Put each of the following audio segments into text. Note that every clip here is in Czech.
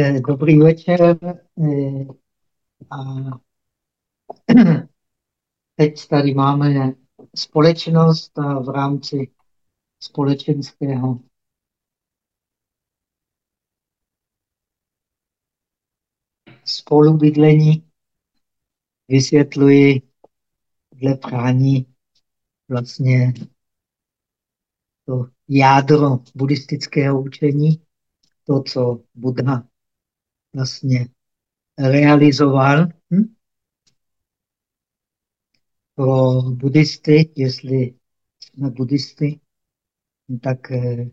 Eh, dobrý večer. Eh, a teď tady máme společnost a v rámci společenského spolubydlení vysvětluji dle prání vlastně to jádro buddhistického učení, to, co Buddha vlastně realizoval hm? pro buddhisty, jestli jsme buddhisty, tak eh,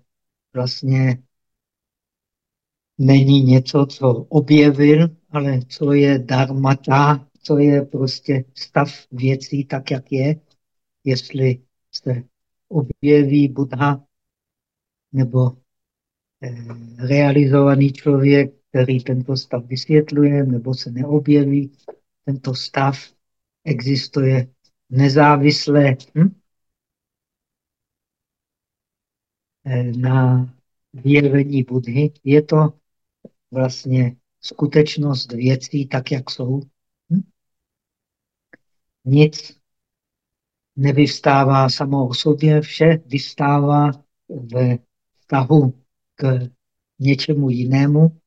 vlastně není něco, co objevil, ale co je dharmata, co je prostě stav věcí tak, jak je. Jestli se objeví Buddha nebo eh, realizovaný člověk, který tento stav vysvětluje, nebo se neobjeví. Tento stav existuje nezávisle hm? Eh, na vyjevení Budhy. Je to vlastně skutečnost věcí tak, jak jsou. Hm? Nic nevyvstává samo o sobě, vše vystává ve vztahu k něčemu jinému.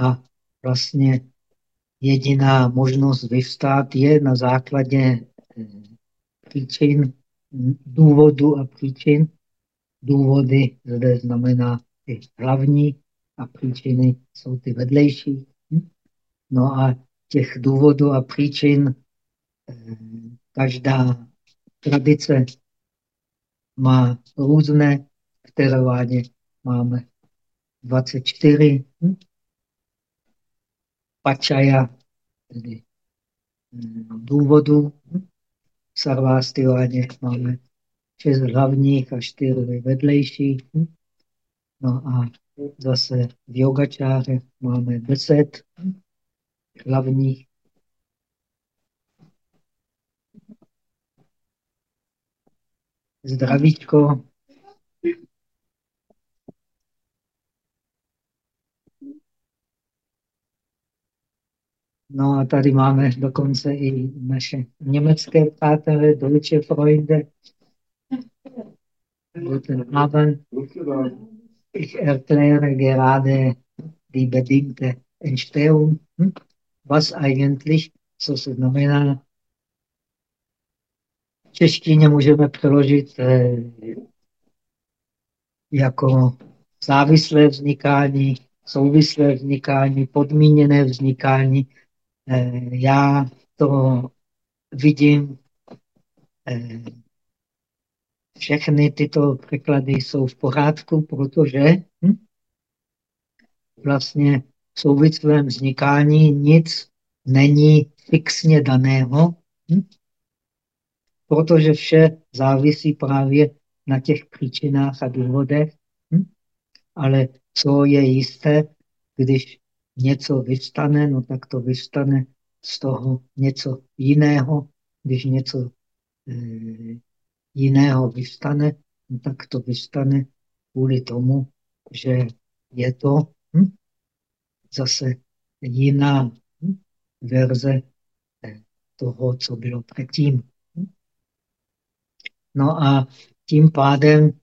A vlastně jediná možnost vyvstát je na základě eh, příčin, důvodu a příčin. Důvody zde znamená ty hlavní a příčiny jsou ty vedlejší. No a těch důvodů a příčin eh, každá tradice má různé, v máme 24 hm? Pačaja, tedy hm, důvodů. Hm? V Sarvástivádě máme šest hlavních a čtyři vedlejších. Hm? No a zase v yogačáře máme deset hlavních Zdravíčko. No a tady máme dokonce i naše německé přátelé, Deutsche Freunde. Guten Abend. Ich erkläre gerade die bedingte Entstehung. Hm? Was eigentlich, co se znamená, češtině můžeme přeložit eh, jako závislé vznikání, souvislé vznikání, podmíněné vznikání. Eh, já to vidím, eh, všechny tyto překlady jsou v pořádku, protože hm, vlastně v souvislém vznikání nic není fixně daného, hm, protože vše závisí právě na těch příčinách a důvodech. Hm? Ale co je jisté, když něco vystane, no tak to vystane z toho něco jiného. Když něco e, jiného vystane, no tak to vystane kvůli tomu, že je to hm, zase jiná hm, verze eh, toho, co bylo předtím. No a tím pádem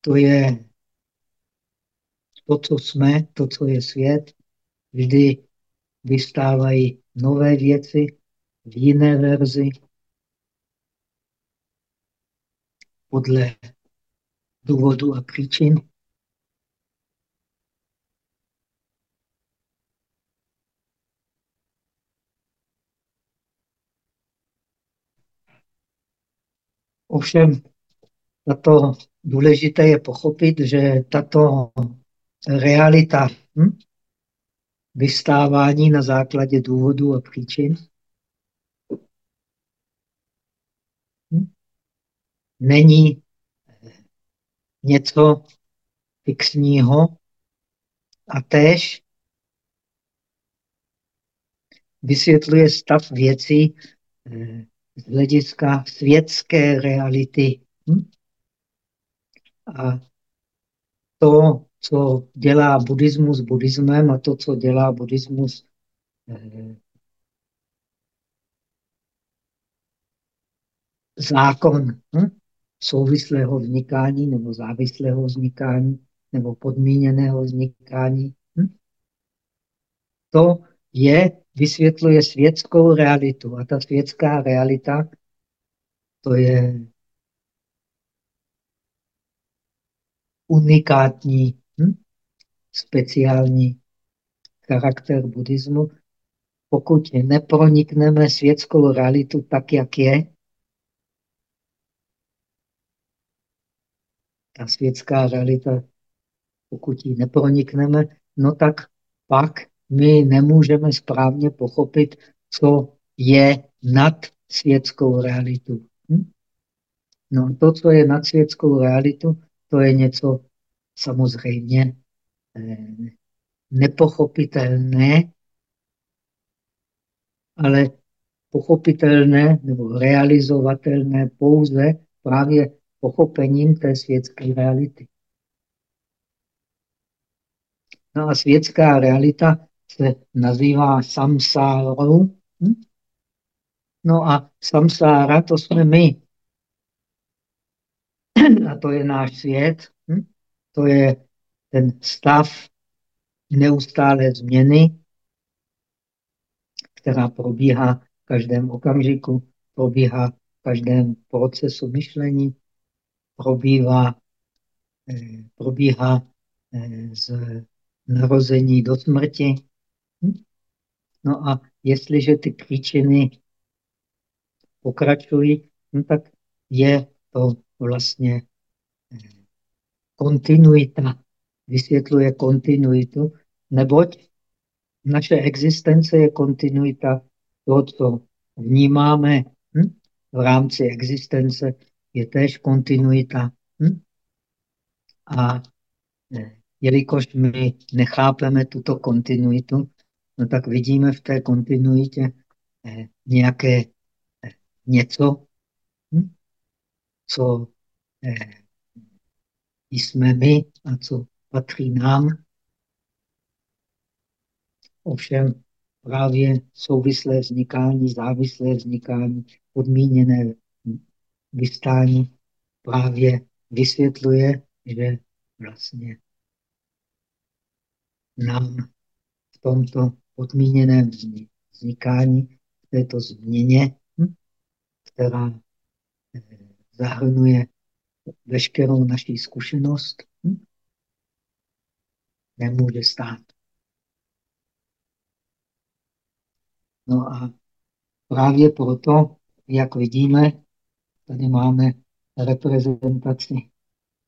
to je to, co jsme, to, co je svět, vždy vystávají nové věci v jiné verzi podle důvodu a příčin. Ovšem, tato důležité je pochopit, že tato realita hm, vystávání na základě důvodů a příčin hm, není něco fixního a též vysvětluje stav věcí eh, z hlediska světské reality. Hm? A to co dělá buddhismus buddhismem a to, co dělá buddhismus eh, zákon hm? souvislého vznikání nebo závislého vznikání nebo podmíněného vznikání. Hm? To je, vysvětluje světskou realitu. A ta světská realita, to je unikátní, hm? speciální charakter buddhismu. Pokud nepronikneme světskou realitu tak, jak je, ta světská realita, pokud ji nepronikneme, no tak pak my nemůžeme správně pochopit, co je nad světskou realitu. Hm? No to, co je nad světskou realitu, to je něco samozřejmě eh, nepochopitelné, ale pochopitelné nebo realizovatelné pouze právě pochopením té světské reality. No a světská realita se nazývá samsárou. Hm? No a samsára to jsme my. A to je náš svět. To je ten stav neustále změny, která probíhá v každém okamžiku, probíhá v každém procesu myšlení, probíhá, eh, probíhá eh, z narození do smrti. Hm? No a jestliže ty příčiny pokračují, no tak je to vlastně kontinuita, vysvětluje kontinuitu, neboť naše existence je kontinuita toho, co vnímáme hm? v rámci existence, je též kontinuita. Hm? A eh, jelikož my nechápeme tuto kontinuitu, no tak vidíme v té kontinuitě eh, nějaké eh, něco, hm? co jsme my a co patří nám. Ovšem právě souvislé vznikání, závislé vznikání, podmíněné vystání právě vysvětluje, že vlastně nám v tomto podmíněném vznikání, v této změně, hm, která eh, zahrnuje veškerou naší zkušenost, hm, nemůže stát. No a právě proto, jak vidíme, Tady máme reprezentaci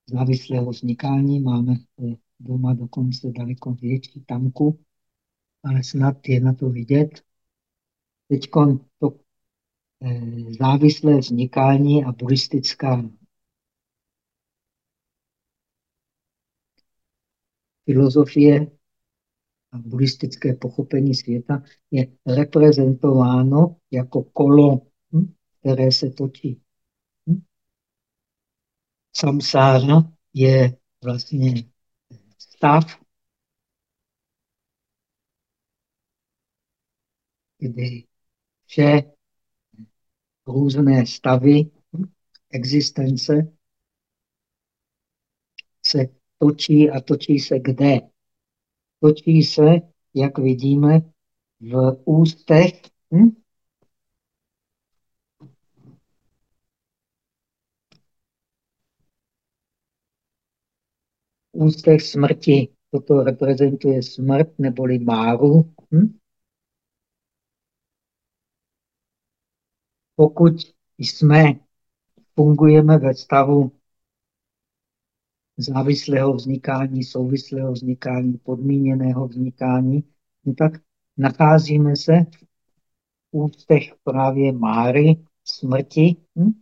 závislého vznikání, máme doma dokonce daleko větší tanku, ale snad je na to vidět. Teď to eh, závislé vznikání a buddhistická filozofie a buddhistické pochopení světa je reprezentováno jako kolo, hm, které se točí. Samsára je vlastně stav, kdy vše různé stavy existence se točí a točí se kde? Točí se, jak vidíme, v ústech hm? ústech smrti. Toto reprezentuje smrt neboli máru. Hm? Pokud jsme, fungujeme ve stavu závislého vznikání, souvislého vznikání, podmíněného vznikání, no tak nacházíme se v ústech právě máry, smrti. Hm?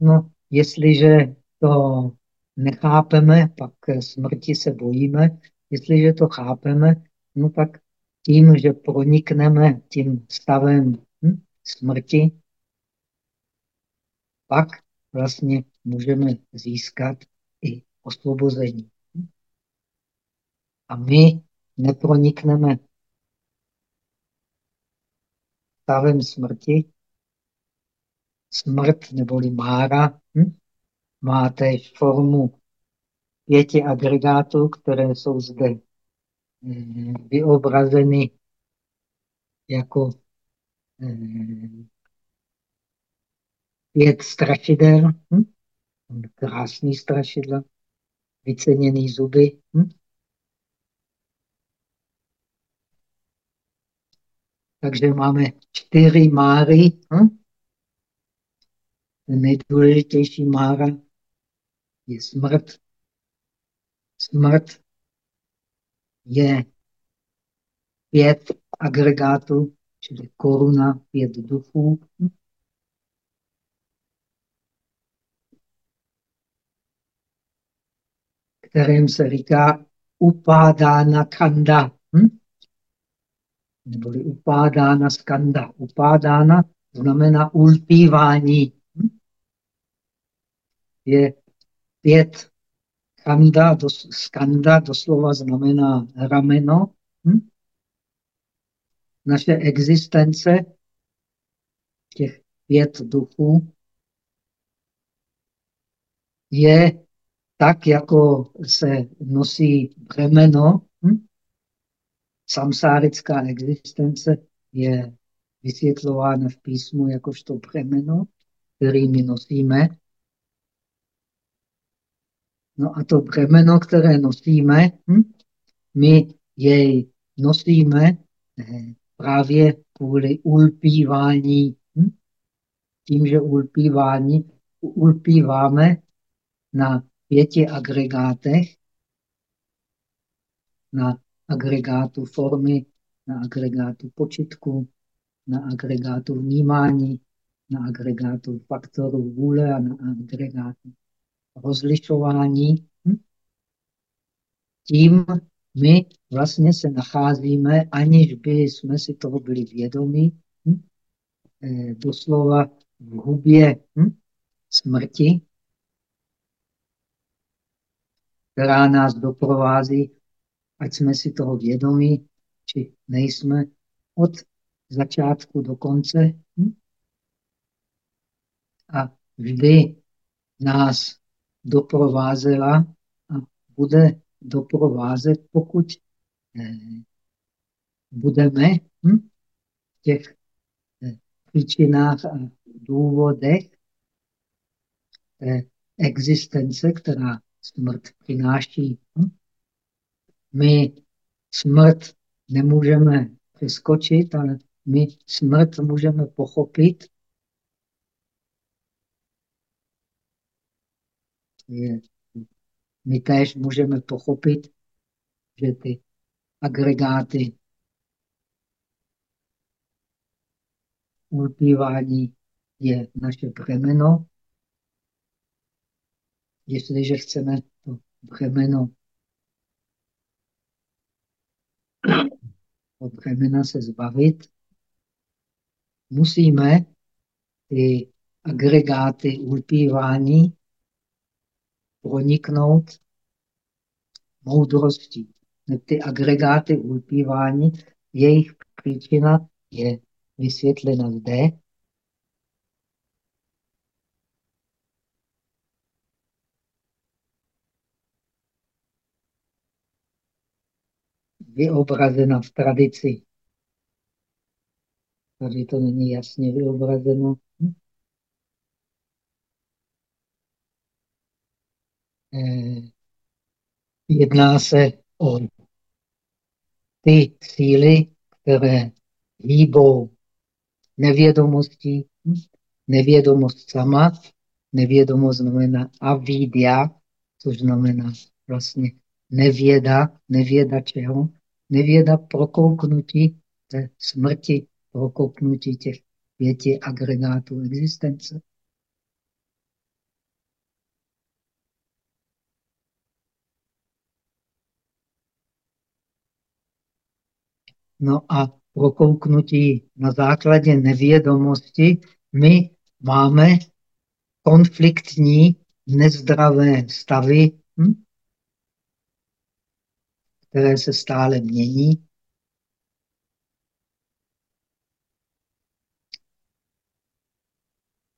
No, jestliže to nechápeme, pak smrti se bojíme. Jestliže to chápeme, no tak tím, že pronikneme tím stavem hm, smrti, pak vlastně můžeme získat i osvobození. A my nepronikneme stavem smrti. Smrt neboli mára hm? má též formu pěti agregátů, které jsou zde hm, vyobrazeny jako hm, pět strašidel, hm? krásný strašidla, vyceněný zuby. Hm? Takže máme čtyři máry. Hm? Nejdůležitější mára je smrt. Smrt je pět agregátů, čili koruna, pět duchů. Hm? Kterým se říká upádána kanda. Hm? Neboli upádána skanda. Upádána znamená ulpívání. Hm? Je pět kanda, dos, skanda doslova znamená rameno. Hm? Naše existence těch pět duchů je tak, jako se nosí břemeno, hm? samsárická existence je vysvětlována v písmu jakožto břemeno, který my nosíme. No a to břemeno, které nosíme, hm? my jej nosíme eh, právě kvůli ulpívání. Hm? Tím, že ulpívání, ulpíváme na pěti agregátech, na agregátu formy, na agregátu počitku, na agregátu vnímání, na agregátu faktorů vůle a na agregátu rozlišování. Hm? Tím my vlastně se nacházíme, aniž by jsme si toho byli vědomi, hm? Eh, doslova v hubě hm? smrti, která nás doprovází, ať jsme si toho vědomí, či nejsme, od začátku do konce. Hm? A vždy nás doprovázela a bude doprovázet, pokud eh, budeme hm, v těch eh, příčinách a důvodech existence, která smrt přináší. My smrt nemůžeme přeskočit, ale my smrt můžeme pochopit. My též můžeme pochopit, že ty agregáty ulpívání je naše břemeno jestliže chceme to břemeno. Od břemena se zbavit, musíme ty agregáty ulpívání proniknout moudrostí. Ty agregáty ulpívání, jejich příčina je vysvětlena zde vyobrazena v tradici. Tady to není jasně vyobrazeno. Eh, jedná se o ty síly, které hýbou nevědomostí, nevědomost sama, nevědomost znamená avidia, což znamená vlastně nevěda, nevěda čeho? Nevěda prokouknutí té smrti, prokouknutí těch pěti agregátů existence. No a prokouknutí na základě nevědomosti my máme konfliktní, nezdravé stavy hm? Které se stále mění.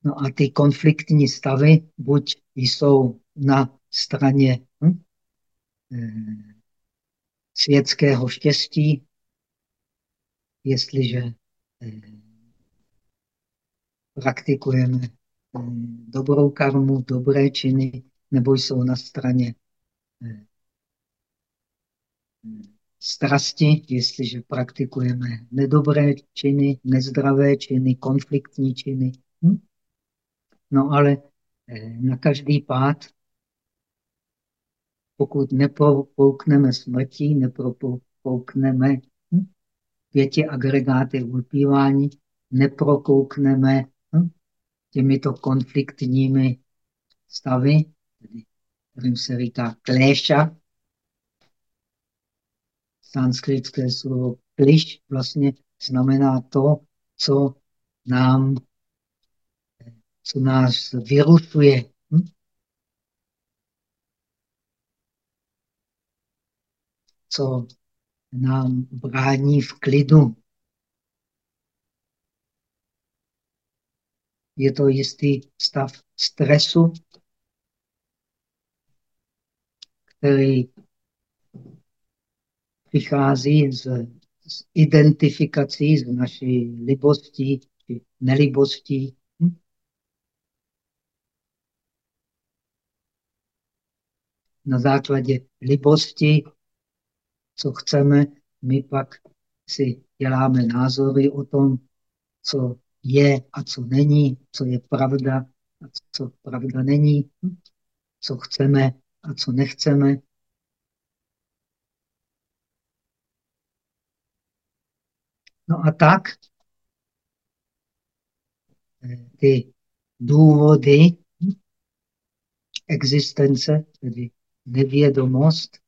No a ty konfliktní stavy buď jsou na straně hm, eh, světského štěstí, jestliže eh, praktikujeme eh, dobrou karmu, dobré činy, nebo jsou na straně strasti, jestliže praktikujeme nedobré činy, nezdravé činy, konfliktní činy. Hm? No ale eh, na každý pád, pokud nepropoukneme smrtí, nepropoukneme hm? pěti agregáty ulpívání, neprokoukneme hm? těmito konfliktními stavy, kterým se říká kléša, sanskritské slovo kliš vlastně znamená to, co nám, co nás vyrušuje. Hm? Co nám brání v klidu. Je to jistý stav stresu, který vychází z, z identifikací z naší libostí či nelibostí. Hm? Na základě libosti, co chceme, my pak si děláme názory o tom, co je a co není, co je pravda a co pravda není, hm? co chceme a co nechceme. No a tak ty důvody existence, tedy nevědomost,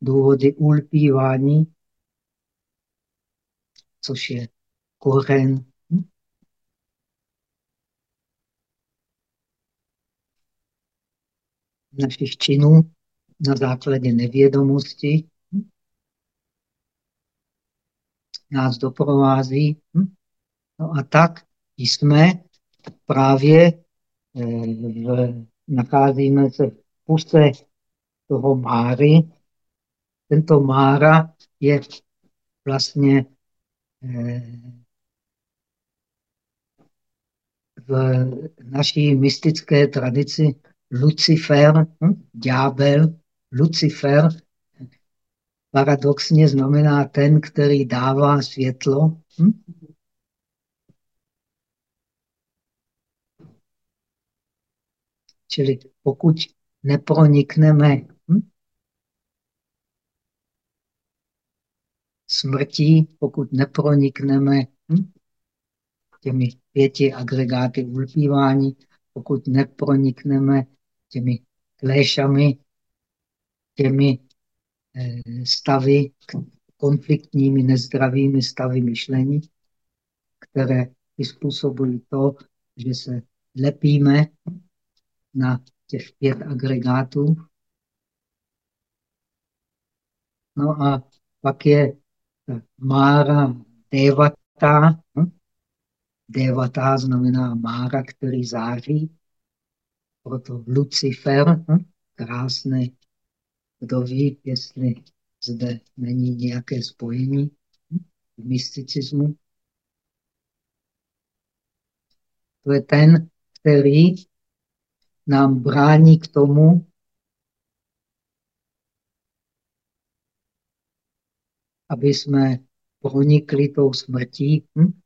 důvody ulpívání, což je koren našich činů na základě nevědomosti, nás doprovází. Hm? No a tak jsme právě eh, v, nacházíme se v puse toho Máry. Tento Mára je vlastně eh, v naší mystické tradici Lucifer, hm? ďábel, Lucifer paradoxně znamená ten, který dává světlo. Hm? Čili pokud nepronikneme hm? smrtí, pokud nepronikneme hm? těmi pěti agregáty ulpívání, pokud nepronikneme těmi kléšami, těmi stavy, konfliktními, nezdravými stavy myšlení, které způsobují to, že se lepíme na těch pět agregátů. No a pak je Mára Devata. Devata znamená Mára, který září. Proto Lucifer, hm? Kdo ví, jestli zde není nějaké spojení v mysticismu? To je ten, který nám brání k tomu, aby jsme pronikli tou smrtí. Hm?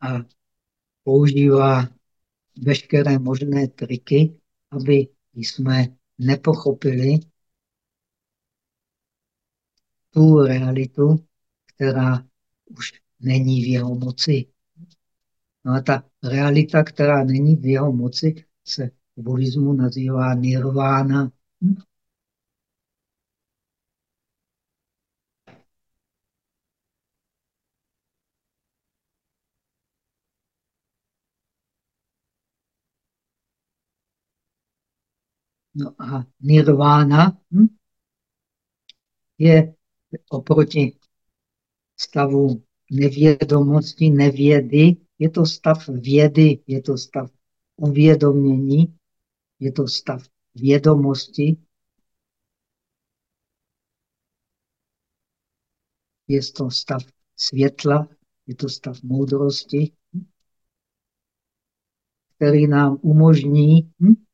A používá veškeré možné triky, aby jsme nepochopili tu realitu, která už není v jeho moci. No a ta realita, která není v jeho moci, se v buddhismu nazývá nirvána. No a nirvána hm, je oproti stavu nevědomosti, nevědy, je to stav vědy, je to stav uvědomění, je to stav vědomosti, je to stav světla, je to stav moudrosti, který nám umožní hm,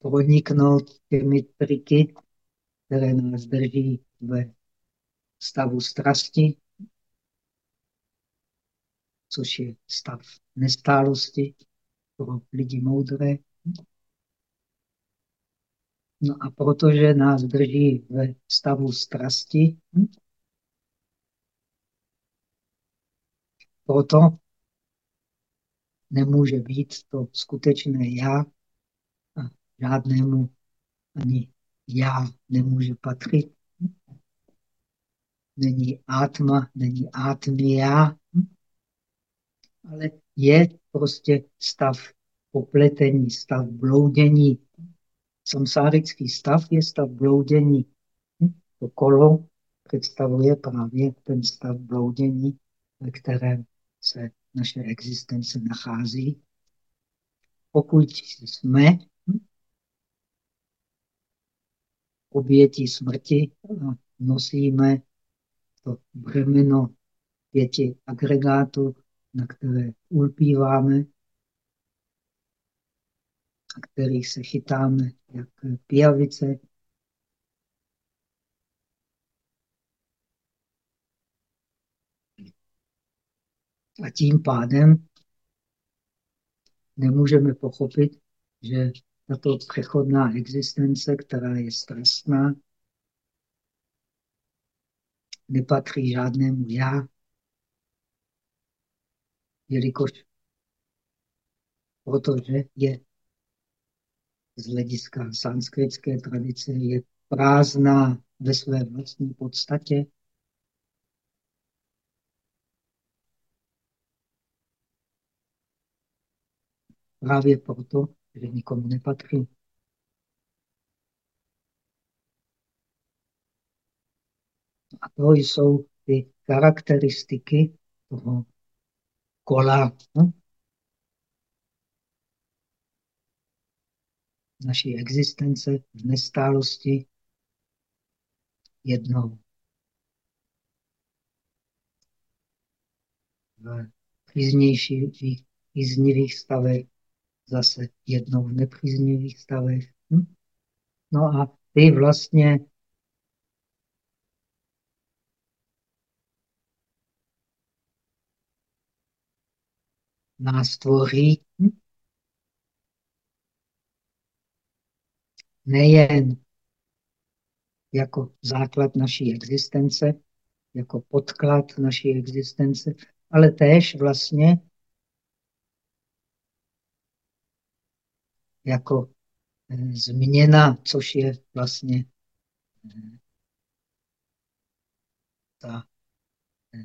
proniknout těmi triky, které nás drží ve stavu strasti, což je stav nestálosti pro lidi moudré. No a protože nás drží ve stavu strasti, proto nemůže být to skutečné já žádnému ani já nemůže patřit. Není atma, není já, ale je prostě stav popletení, stav bloudění. Samsárický stav je stav bloudění. To kolo představuje právě ten stav bloudění, ve kterém se naše existence nachází. Pokud jsme obětí smrti nosíme to břemeno pěti agregátů, na které ulpíváme a kterých se chytáme jak pijavice. A tím pádem nemůžeme pochopit, že tato přechodná existence, která je strastná, nepatří žádnému já, jelikož protože je z hlediska sanskritské tradice je prázdná ve své vlastní podstatě. Právě proto, že nikomu nepatří. A to jsou ty charakteristiky toho kola hm? naší existence v nestálosti jednou v příznějších, příznivých stavech zase jednou v nepříznivých stavech. Hm? No a ty vlastně nás tvoří hm? nejen jako základ naší existence, jako podklad naší existence, ale též vlastně jako eh, změna, což je vlastně eh, ta eh,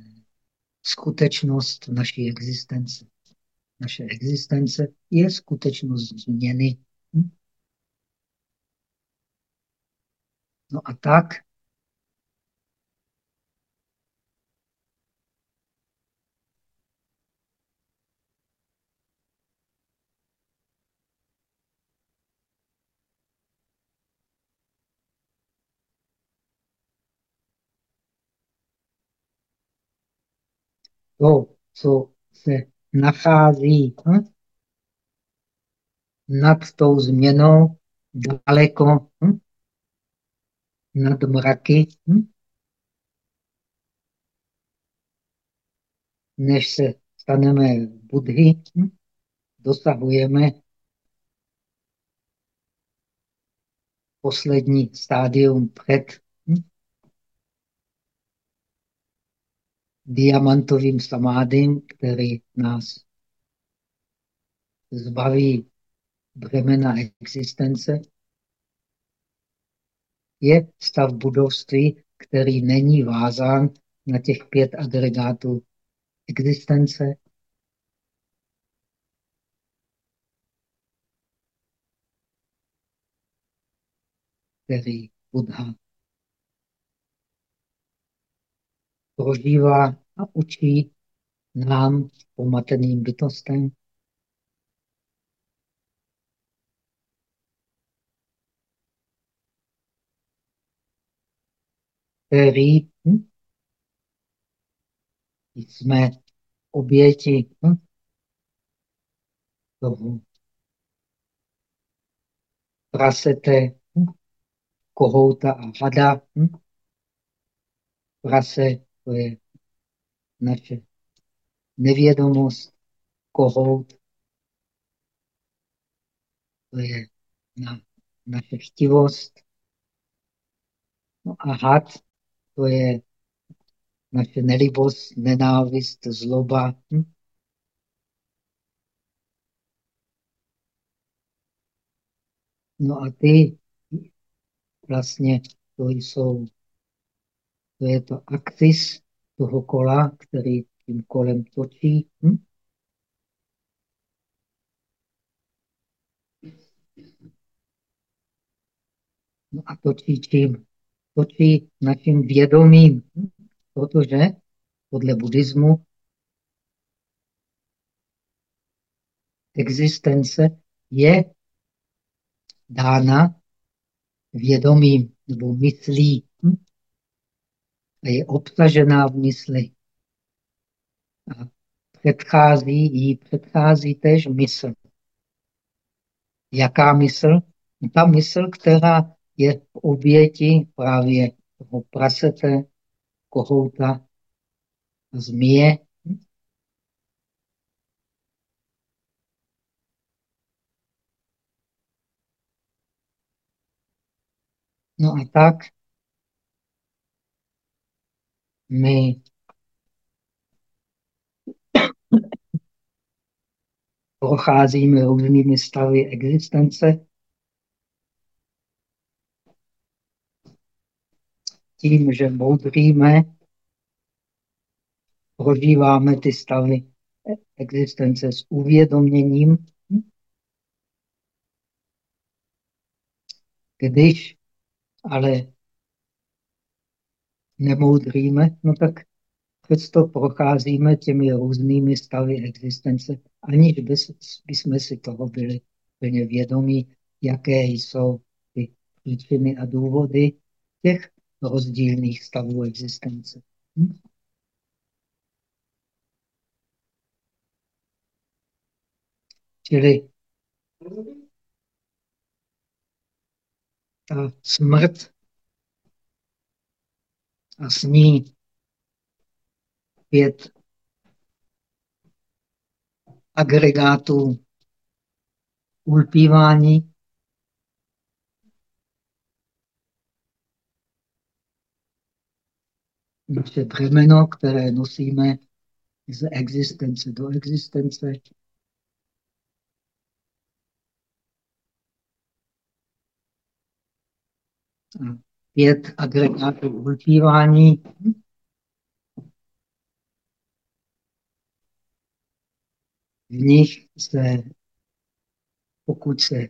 skutečnost naší existence. Naše existence je skutečnost změny. Hm? No a tak to, co se nachází hm? nad tou změnou, daleko hm? nad mraky, hm? než se staneme Budhy, hm? dosahujeme poslední stádium před diamantovým samádym, který nás zbaví břemena existence, je stav budovství, který není vázán na těch pět agregátů existence. který Buddha prožívá a učí nám, pomateným bytostem. Který hm, jsme oběti hm, toho prasete, hm, kohouta a hada. Hm? Prase to je naše nevědomost, kohout to je na, naše chtivost. No a had to je naše nelibost, nenávist, zloba. Hm? No a ty vlastně to jsou, to je to axis toho kola, který tím kolem točí. Hm? No a točí čím? Točí naším vědomím, hm? protože podle buddhismu existence je dána vědomím nebo myslí hm? A je obsažená v mysli. A předchází, jí předchází tež mysl. Jaká mysl? No, ta mysl, která je v oběti právě toho prasete, kohouta, zmije. No a tak my procházíme různými stavy existence. Tím, že moudríme, prožíváme ty stavy existence s uvědoměním. Když ale nemoudríme, no tak přesto procházíme těmi různými stavy existence, aniž bychom si toho byli plně vědomí, jaké jsou ty příčiny a důvody těch rozdílných stavů existence. Hm? Čili ta smrt a s ní pět agregátů ulpívání. Naše břemeno, které nosíme z existence do existence. Pět agregátů ulpívání. v nich se, pokud, se,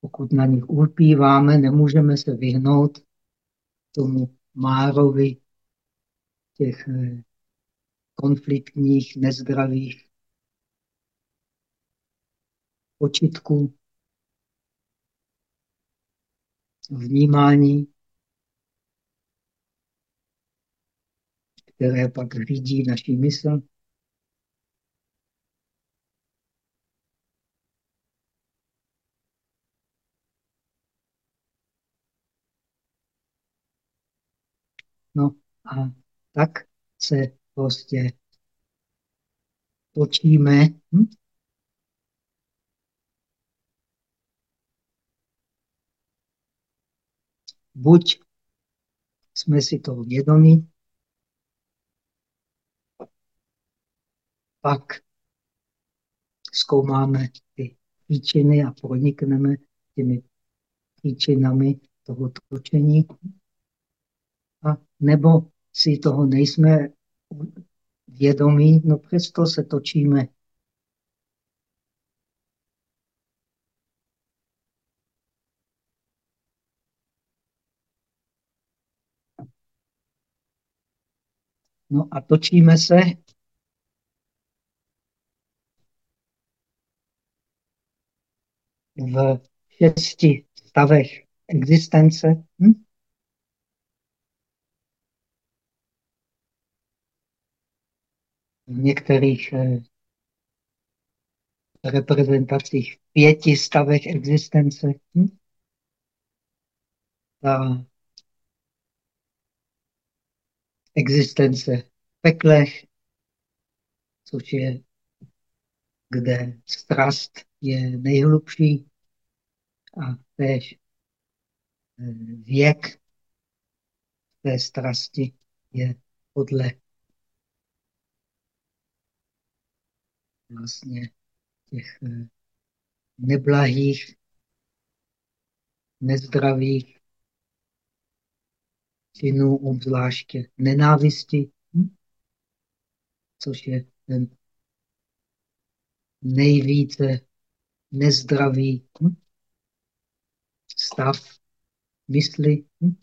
pokud na nich ulpíváme, nemůžeme se vyhnout tomu márovi těch eh, konfliktních, nezdravých počitků, vnímání, které pak řídí naší mysl. No a tak se prostě točíme. Hm? Buď jsme si toho vědomí, pak zkoumáme ty příčiny a pronikneme těmi příčinami toho točení a nebo si toho nejsme vědomí, no přesto se točíme. No a točíme se v šesti stavech existence. Hm? V některých eh, reprezentacích v pěti stavech existence. Hm? Ta existence v peklech, což je, kde strast je nejhlubší a též eh, věk té strasti je podle vlastně těch eh, neblahých, nezdravých činů, obzvláště nenávisti, hm? což je ten nejvíce nezdravý hm? stav mysli, hm?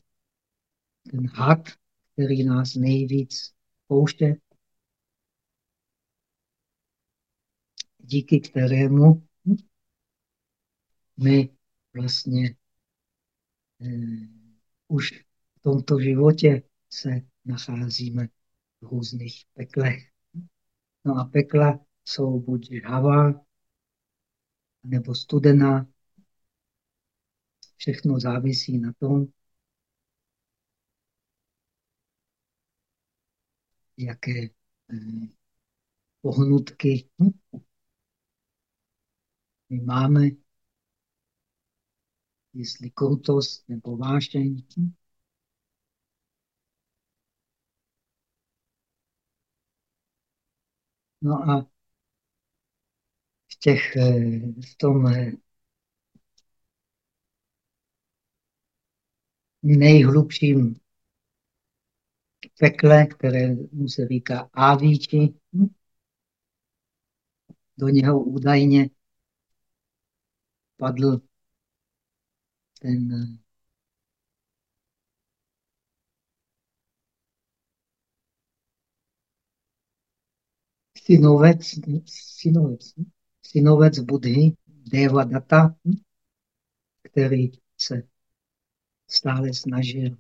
ten had, který nás nejvíc pouště, díky kterému my vlastně eh, už tomto životě se nacházíme v různých peklech. No a pekla jsou buď žhavá, nebo studená. Všechno závisí na tom, jaké eh, pohnutky my máme, jestli krutost nebo vášeň. No a v, těch, eh, v tom eh, nejhlubším pekle, které mu se říká Avíči, hm? do něho údajně padl ten synovec, synovec, synovec Budhy, Devadatta, který se stále snažil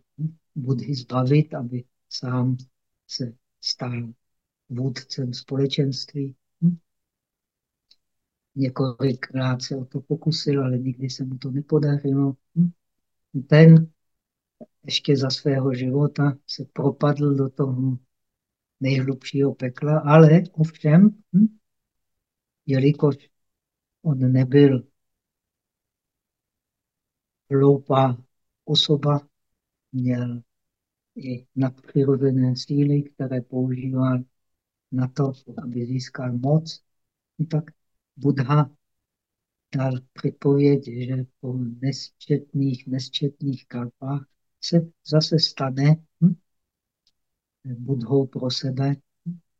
Budhy zbavit, aby sám se stal vůdcem společenství. Několikrát se o to pokusil, ale nikdy se mu to nepodařilo. Ten ještě za svého života se propadl do toho nejhlubšího pekla, ale ovšem, hm, jelikož on nebyl hloupá osoba, měl i nadpřirozené síly, které používal na to, aby získal moc, no tak Buddha dal předpověď, že po nesčetných, nesčetných kalpách se zase stane hm, budhou pro sebe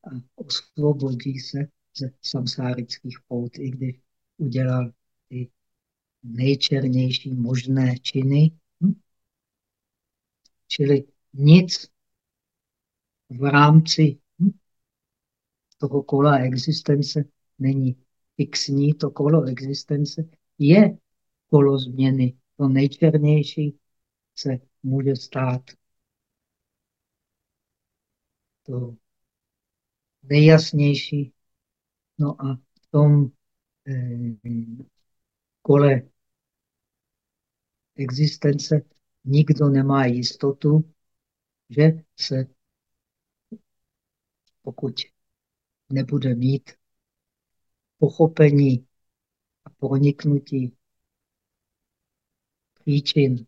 a osvobodí se ze samsárických pout, i když udělal ty nejčernější možné činy. Hm? Čili nic v rámci hm, toho kola existence není fixní, to kolo existence je kolo změny. To nejčernější se může stát to nejjasnější. No a v tom eh, kole existence nikdo nemá jistotu, že se, pokud nebude mít pochopení a proniknutí příčin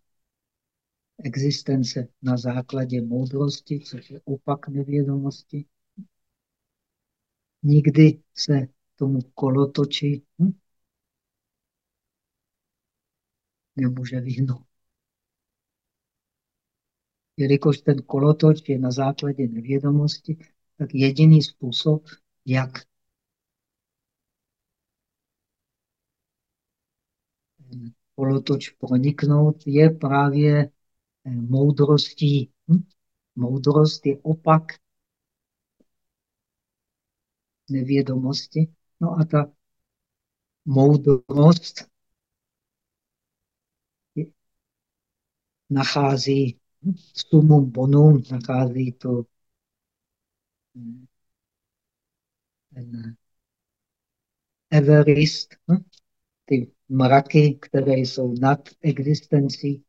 existence na základě moudrosti, což je opak nevědomosti. Nikdy se tomu kolotoči hm? nemůže vyhnout. Jelikož ten kolotoč je na základě nevědomosti, tak jediný způsob, jak kolotoč proniknout, je právě moudrostí. Hm? Moudrost je opak nevědomosti. No a ta moudrost nachází sumum bonum, nachází to ten Everest, ty mraky, které jsou nad existencí,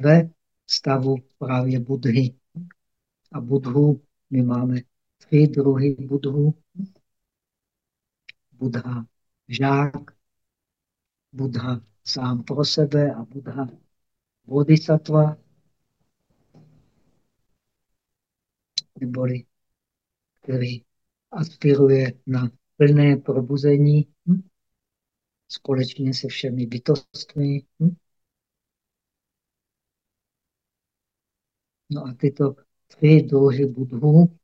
ve stavu právě Budhy. A Budhu, my máme tři druhy Budhu. Budha žák, Budha sám pro sebe a Budha bodhisattva, neboli který aspiruje na plné probuzení hm? společně se všemi bytostmi. No a tyto tři druhy budhů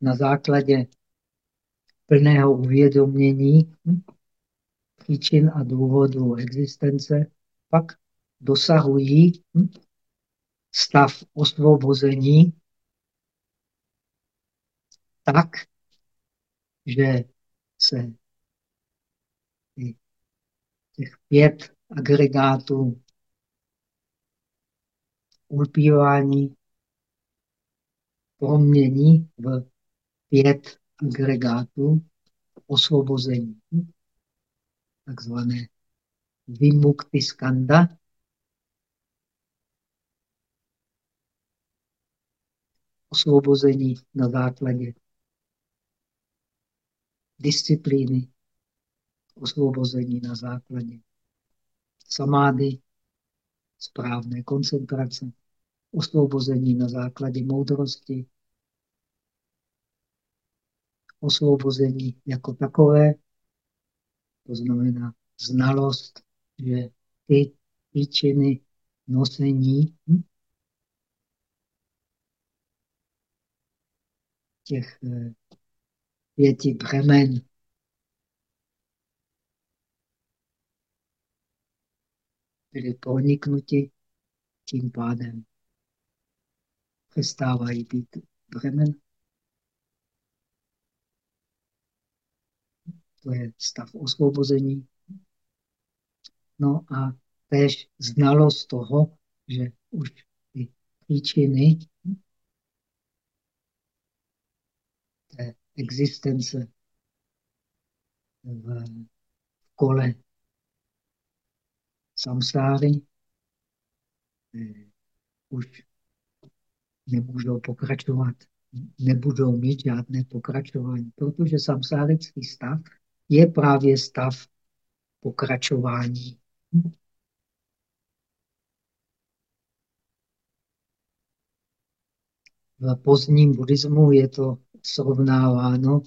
na základě plného uvědomění příčin a důvodů existence pak dosahují stav osvobození tak, že se těch pět agregátů ulpívání promění v pět agregátů osvobození, takzvané vimukti skanda. Osvobození na základě disciplíny, osvobození na základě samády, správné koncentrace, osvobození na základě moudrosti, osvobození jako takové, to znamená znalost, že ty příčiny nosení hm, těch eh, pěti břemen byly proniknuti, tím pádem přestávají být břemen. To je stav osvobození. No a též znalost toho, že už ty příčiny té existence v kole samsáry eh, už nemůžou pokračovat, nebudou mít žádné pokračování, protože samsárický stav je právě stav pokračování. V pozdním buddhismu je to srovnáváno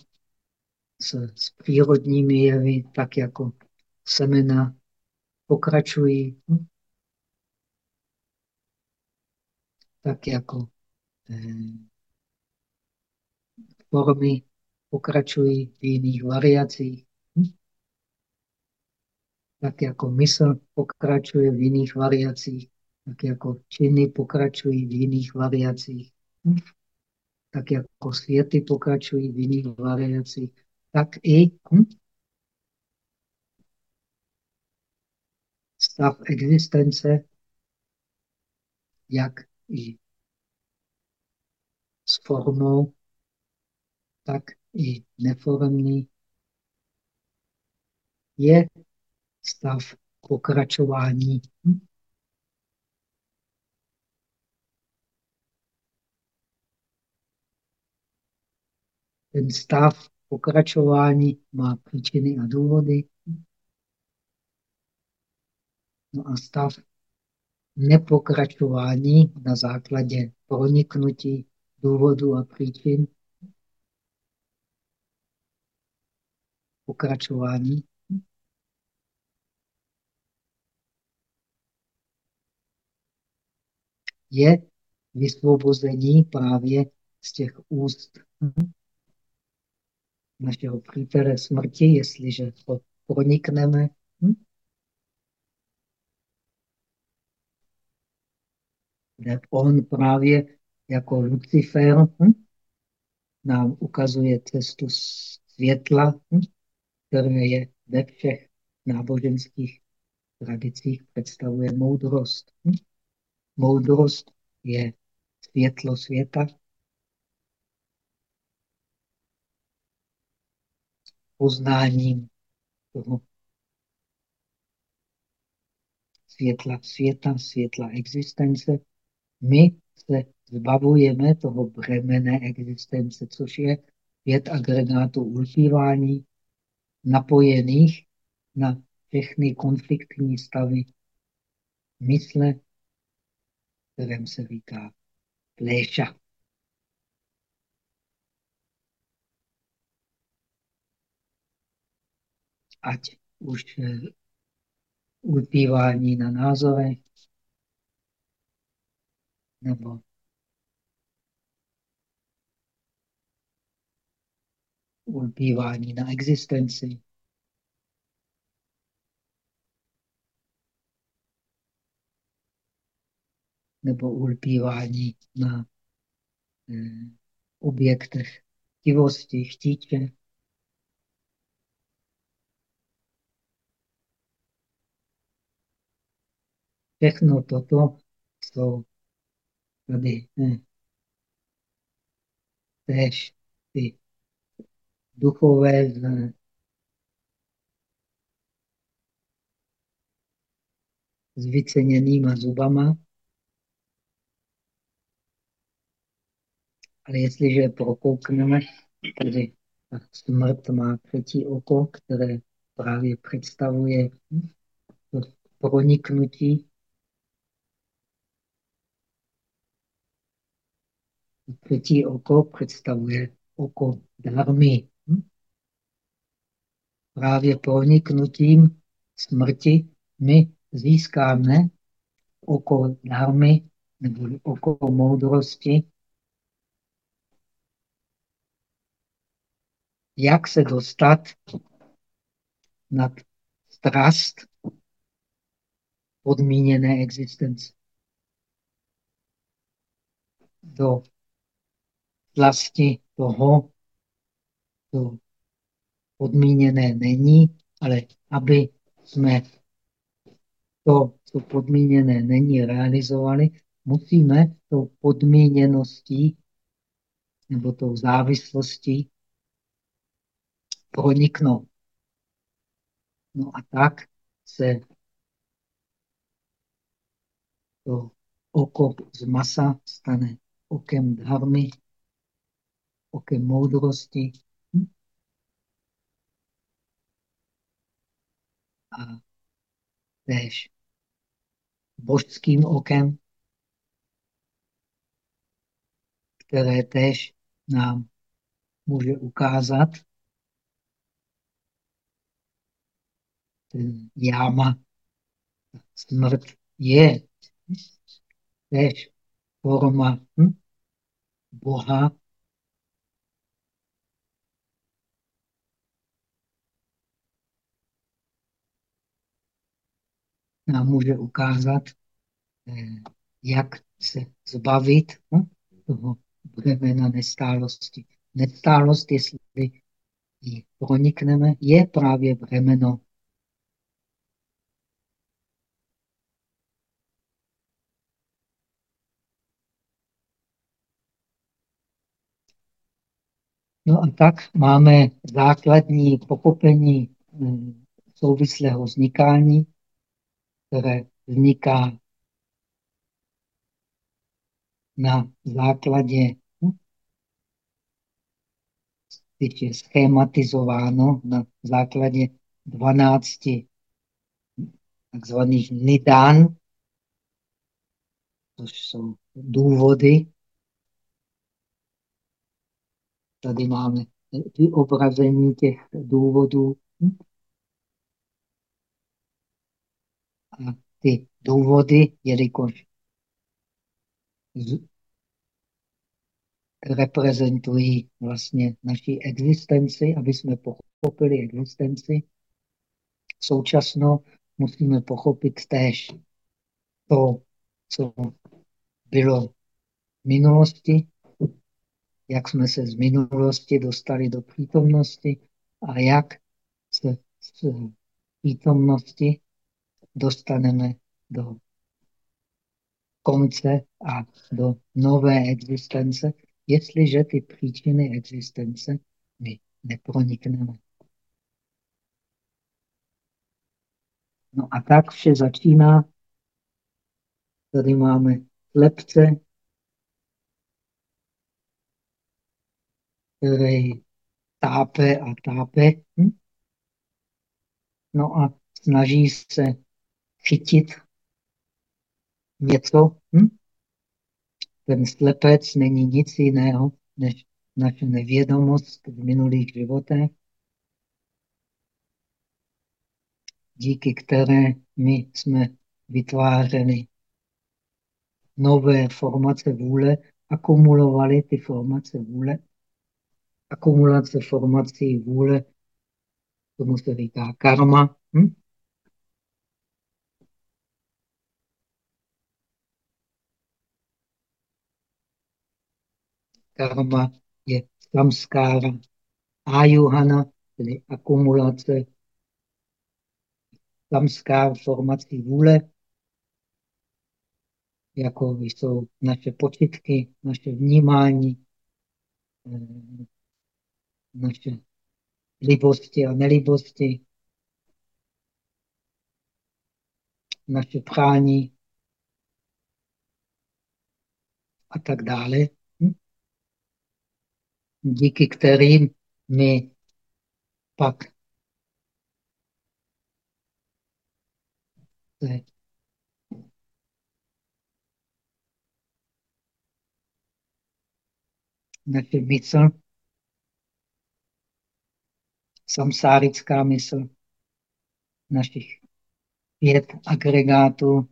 s, s přírodními jevy, tak jako semena pokračují, tak jako eh, formy pokračují v jiných variacích. Tak jako mysl pokračuje v jiných variacích, tak jako činy pokračují v jiných variacích, tak jako světy pokračují v jiných variacích, tak i hm, stav existence, jak i s formou, tak i neformní, je stav pokračování. Ten stav pokračování má příčiny a důvody. No a stav nepokračování na základě proniknutí důvodů a příčin, pokračování, je vysvobození právě z těch úst našeho přítele smrti, jestliže to pronikneme. Kde on právě jako Lucifer hm, nám ukazuje cestu světla, hm, které je ve všech náboženských tradicích představuje moudrost. Hm? Moudrost je světlo světa. Poznáním toho světla světa, světla existence. My se zbavujeme toho bremene existence, což je pět agregátů ulpívání napojených na všechny konfliktní stavy mysle, kterém se říká pléša. Ať už eh, ulpívání na názorech, nebo ulpívání na existenci, nebo ulpívání na eh, objektech chtivosti, chtítě. Všechno toto jsou tady tež ty. Duchové z, s vyceněnýma zubama, Ale jestliže prokoukneme, tedy smrt má třetí oko, které právě představuje proniknutí Třetí oko představuje oko dharmy. Právě proniknutím smrti my získáme oko dharmy nebo oko moudrosti, jak se dostat nad strast podmíněné existence. Do vlasti toho, to podmíněné není, ale aby jsme to, co podmíněné není, realizovali, musíme tou podmíněností nebo tou závislostí proniknout. No a tak se to oko z masa stane okem dharmy, okem moudrosti. Hm? A též božským okem, které též nám může ukázat jáma, smrt je též forma hm? Boha, nám může ukázat, eh, jak se zbavit hm? toho bremena nestálosti. Nestálost, jestli ji pronikneme, je právě bremeno No a tak máme základní pochopení hm, souvislého vznikání, které vzniká na základě, hm, když je schematizováno na základě 12 takzvaných nidán, což jsou důvody Tady máme vyobrazení těch důvodů. A ty důvody, jelikož reprezentují vlastně naši existenci, aby jsme pochopili existenci. Současno musíme pochopit též to, co bylo v minulosti, jak jsme se z minulosti dostali do přítomnosti a jak se z přítomnosti dostaneme do konce a do nové existence, jestliže ty příčiny existence my nepronikneme. No a tak vše začíná. Tady máme lepce, který tápe a tápe. Hm? No a snaží se chytit něco. Hm? Ten slepec není nic jiného, než naše nevědomost v minulých životech, díky které my jsme vytvářeli nové formace vůle, akumulovali ty formace vůle. Akumulace formací vůle, tomu se říká karma. Hm? Karma je samskára. Ajuhana, tedy akumulace samskár formací vůle, jako jsou naše počitky, naše vnímání, eh, naše libosti a nelibosti, naše prání a tak dále? Díky kterým my pak naše mysl, samsárická mysl, našich pět agregátů,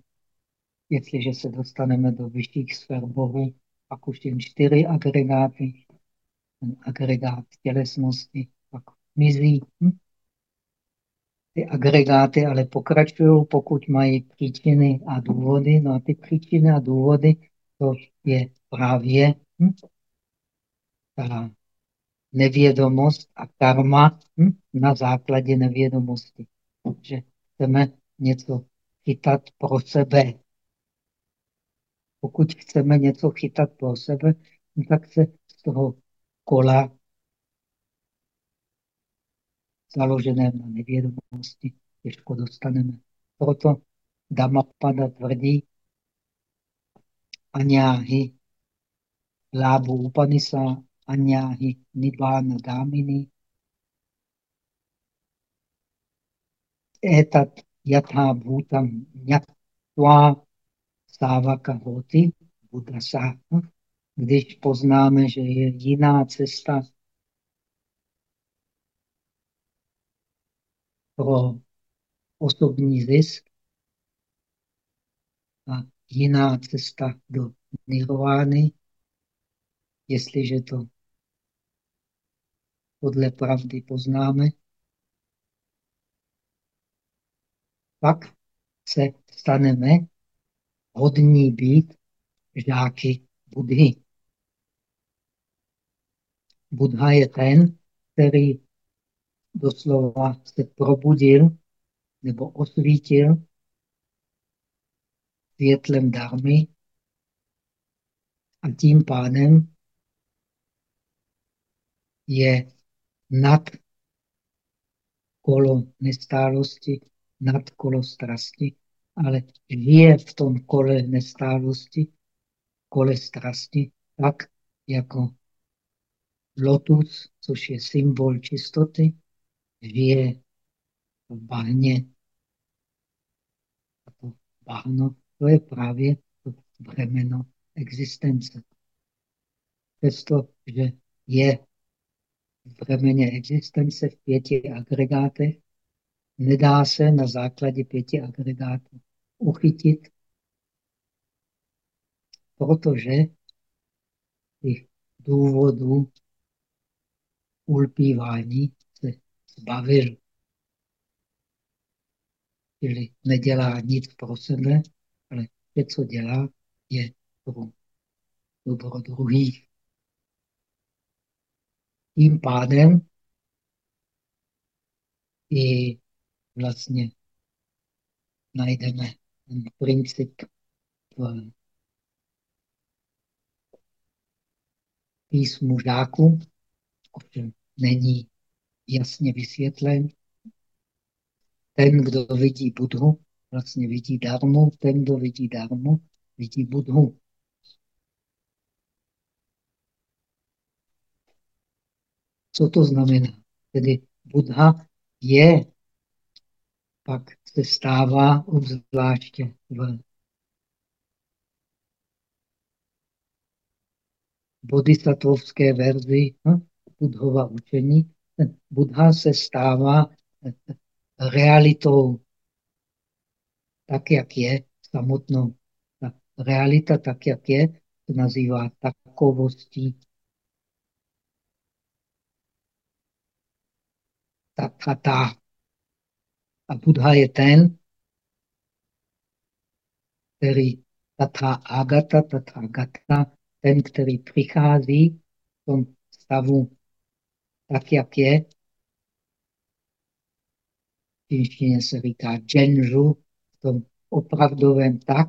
jestliže se dostaneme do vyšších sfér Bohu, pak už jen čtyři agregáty, ten agregát tělesnosti pak mizí. Hm? Ty agregáty ale pokračují, pokud mají příčiny a důvody. No a ty příčiny a důvody, to je právě hm? ta nevědomost a karma hm? na základě nevědomosti. Že chceme něco chytat pro sebe. Pokud chceme něco chytat pro sebe, tak se z toho kola založeném na nevědomosti těžko dostaneme. Proto Dhammapada tvrdí, Aňáhy Lábu Upanisa Aňáhy Nibbana Dámini Etat Yatha Bhutam Nyatva Sávaka Hoti Buddhasa. Když poznáme, že je jiná cesta pro osobní zisk a jiná cesta do nirvány, jestliže to podle pravdy poznáme, pak se staneme hodní být žáky Budhy. Buddha je ten, který doslova se probudil nebo osvítil světlem dármy a tím pádem je nad kolo nestálosti, nad kolo strasti, ale žije v tom kole nestálosti, kole strasti, tak jako lotus, což je symbol čistoty, žije v bahně. A to bahno, to je právě to břemeno existence. Přesto, že je v bremeně existence v pěti agregátech, nedá se na základě pěti agregátů uchytit, protože těch důvodů ulpívání zbavil. Čili nedělá nic pro sebe, ale vše, co dělá, je pro dobro druhých. Tím pádem i vlastně najdeme ten princip v písmu žáků, ovšem není jasně vysvětlen. Ten, kdo vidí Budhu, vlastně vidí darmu, ten, kdo vidí darmu, vidí Budhu. Co to znamená? Tedy Buddha je, pak se stává obzvláště v bodhisattvovské verzi hm, Budhova učení. Buddha se stává realitou tak, jak je samotnou. Ta realita tak, jak je, se nazývá takovostí. Tathata. A Buddha je ten, který tatha agata, tatha gata, ten, který přichází v tom stavu tak, jak je. V čínštině se říká dženžu, v tom opravdovém tak.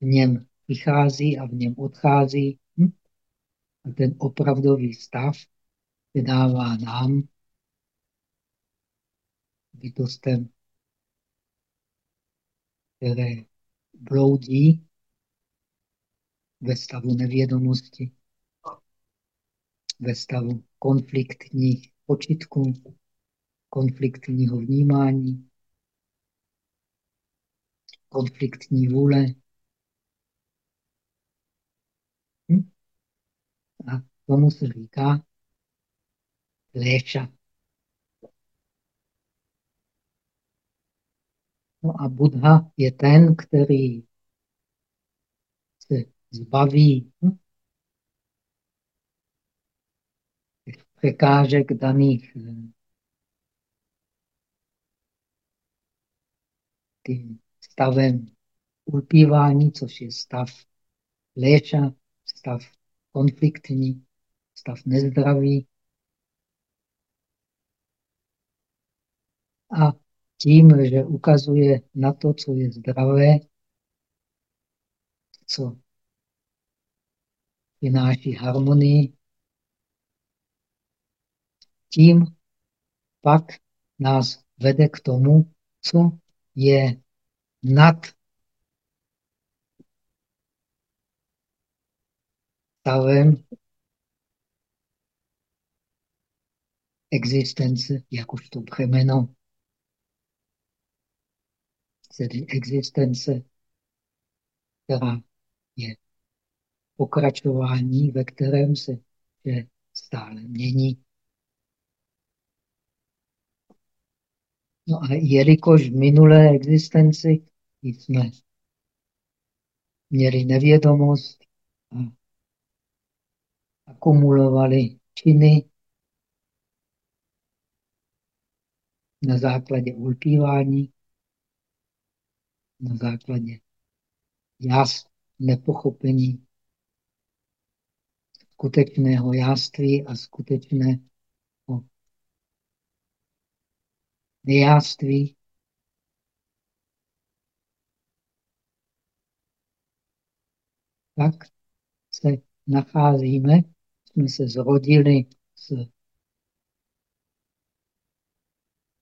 V něm přichází a v něm odchází. Hm? A ten opravdový stav vydává nám, bytostem, které bloudí ve stavu nevědomosti, ve stavu konfliktních počitků, konfliktního vnímání, konfliktní vůle. Hm? A tomu se říká léča. No a Buddha je ten, který se zbaví hm? Překážek daných eh, tím stavem ulpívání, což je stav léča, stav konfliktní, stav nezdraví. A tím, že ukazuje na to, co je zdravé, co vynáší harmonii, tím pak nás vede k tomu, co je nad stavem existence jakožto břemeno. Tedy existence, která je pokračování, ve kterém se stále mění. No a jelikož v minulé existenci jsme měli nevědomost a akumulovali činy na základě ulpívání, na základě jas nepochopení skutečného jáství a skutečného nejáství. Tak se nacházíme, jsme se zrodili s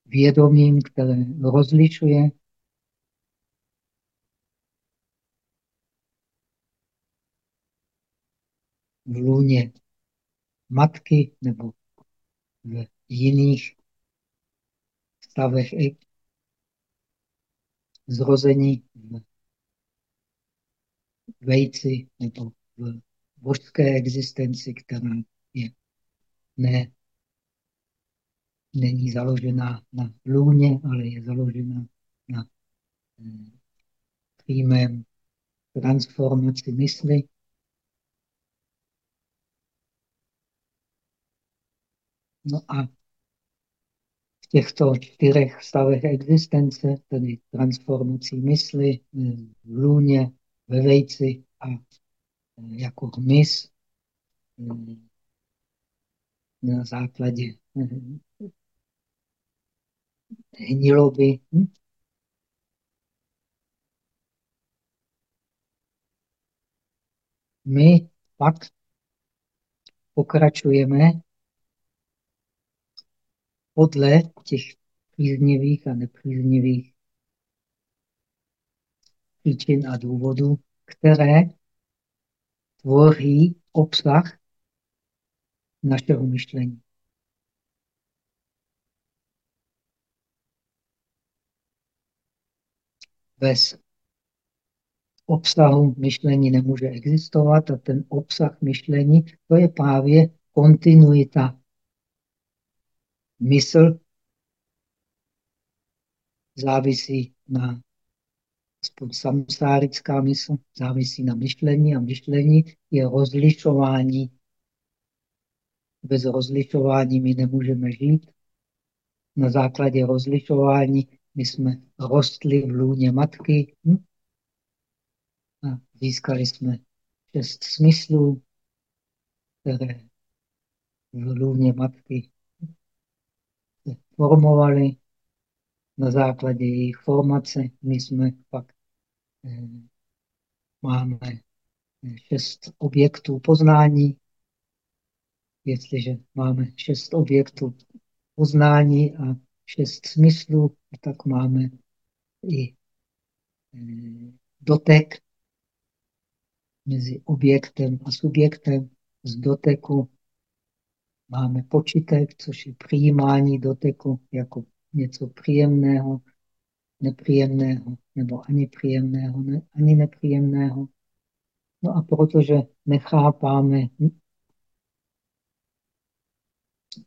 vědomím, které rozlišuje v lůně matky nebo v jiných stavech zrození v vejci nebo v božské existenci, která je ne, není založená na lůně, ale je založená na eh, přímém transformaci mysli. No a těchto čtyřech stavech existence, tedy transformací mysli, v lůně, ve vejci a jako hmyz na základě hniloby. My pak pokračujeme podle těch příznivých a nepříznivých příčin a důvodů, které tvoří obsah našeho myšlení. Bez obsahu myšlení nemůže existovat a ten obsah myšlení, to je právě kontinuita. Mysl závisí na aspoň samsárická mysl, závisí na myšlení a myšlení je rozlišování. Bez rozlišování my nemůžeme žít. Na základě rozlišování my jsme rostli v lůně matky hm? a získali jsme šest smyslů, které v lůně matky se formovaly. Na základě jejich formace my jsme pak eh, máme šest objektů poznání. Jestliže máme šest objektů poznání a šest smyslů, tak máme i eh, dotek mezi objektem a subjektem. Z doteku máme počítek, což je přijímání doteku jako něco příjemného, nepříjemného, nebo ani příjemného, ne, ani nepříjemného. No a protože nechápáme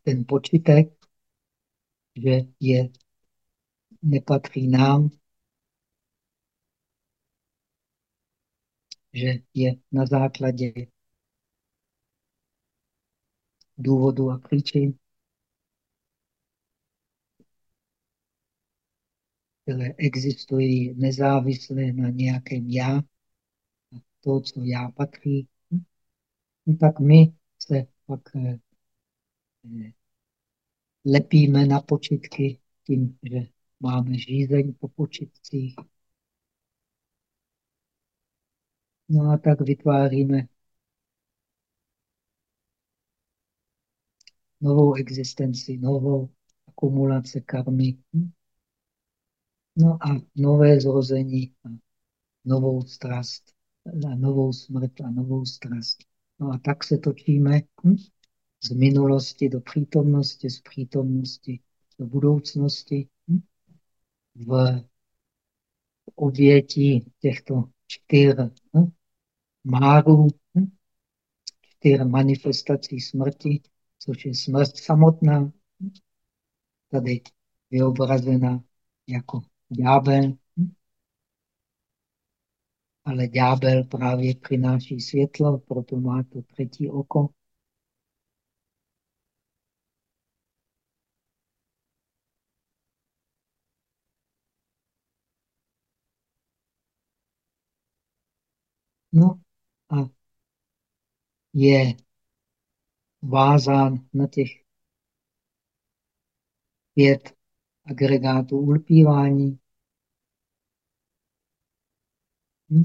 ten počítek, že je nepatří nám, že je na základě důvodu a příčin, které existují nezávisle na nějakém já, to, co já patří, no tak my se pak eh, eh, lepíme na počitky tím, že máme žízeň po počitcích. No a tak vytváříme novou existenci, novou akumulace karmy. No a nové zrození, a novou strast, a novou smrt a novou strast. No a tak se točíme hm? z minulosti do přítomnosti, z přítomnosti do budoucnosti. Hm? V obětí těchto čtyř hm? márů, hm? čtyř manifestací smrti, což je smrt samotná, tady vyobrazena jako ďábel, ale ďábel právě přináší světlo, proto má to třetí oko. No a je vázán na těch pět agregátů ulpívání, hm?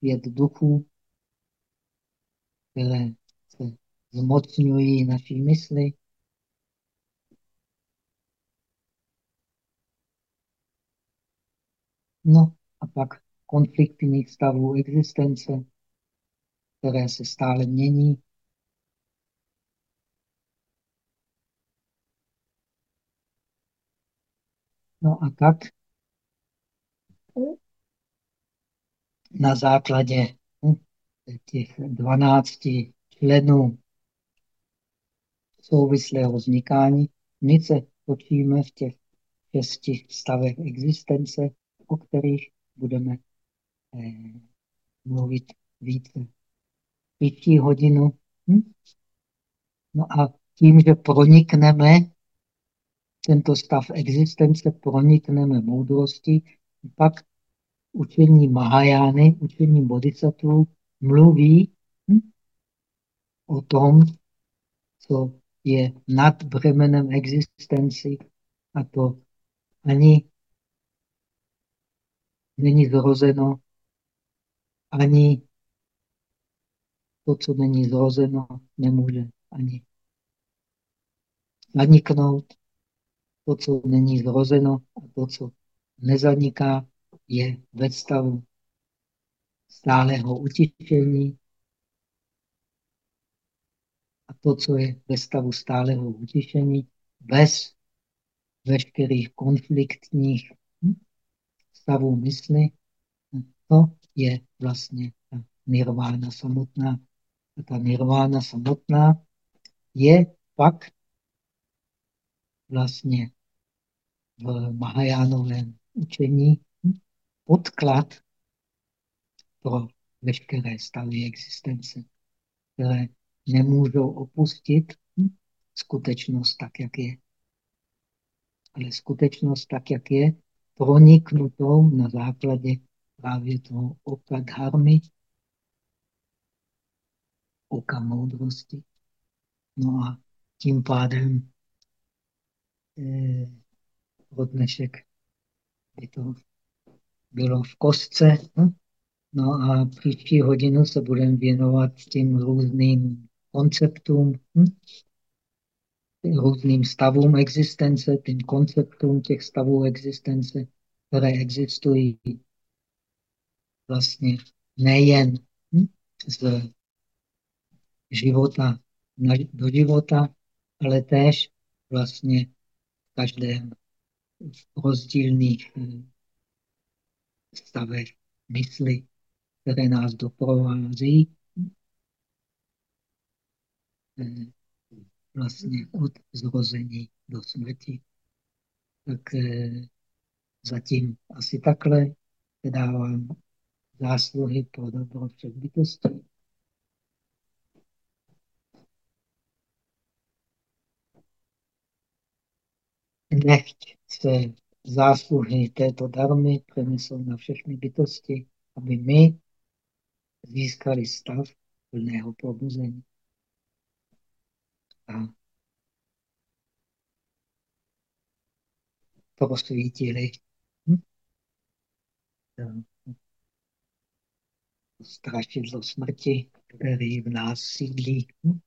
pět duchů, které se zmocňují naší mysli. No a pak konfliktních stavů existence, které se stále mění. No a tak na základě hm, těch 12 členů souvislého vznikání my se točíme v těch šesti stavech existence, o kterých budeme eh, mluvit více. Pětí hodinu. Hm? No a tím, že pronikneme tento stav existence pronikneme moudrosti, pak učení Mahajány, učení bodhisattva mluví hm, o tom, co je nad bremenem existenci a to ani není zrozeno, ani to, co není zrozeno, nemůže ani zaniknout. To, co není zrozeno a to, co nezaniká, je ve stavu stálého utišení. A to, co je ve stavu stálého utišení, bez veškerých konfliktních stavů mysli, to je vlastně ta nirvána samotná. A ta nirvána samotná je pak vlastně v Mahajánovém učení podklad pro veškeré stavy existence, které nemůžou opustit skutečnost tak, jak je. Ale skutečnost tak, jak je, proniknutou na základě právě toho oka dharmy, oka moudrosti. No a tím pádem eh, od dnešek by to bylo v kostce. No a příští hodinu se budeme věnovat těm různým konceptům, hm? různým stavům existence, tím konceptům těch stavů existence, které existují vlastně nejen hm? z života do života, ale též vlastně v každém rozdílných eh, stavech mysli, které nás doprovází eh, vlastně od zrození do smrti. Tak eh, zatím asi takhle dávám zásluhy pro dobro všech bytostí. Nechť se zásluhy této darmy přenesou na všechny bytosti, aby my získali stav plného probuzení. A prosvítili hm? strašidlo smrti, který v nás sídlí. Hm?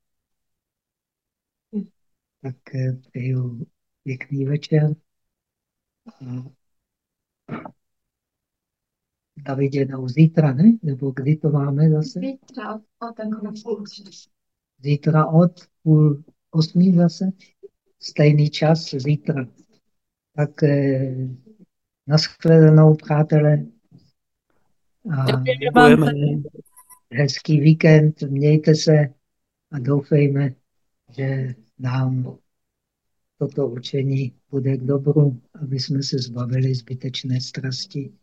Tak eh, přeju pěkný večer. David jednou zítra, ne? Nebo kdy to máme zase? Zítra od, od Zítra od půl osmí zase? Stejný čas zítra. Tak eh, naschledanou, přátelé. A hezký víkend, mějte se a doufejme, že nám toto učení bude k dobru, aby jsme se zbavili zbytečné strasti.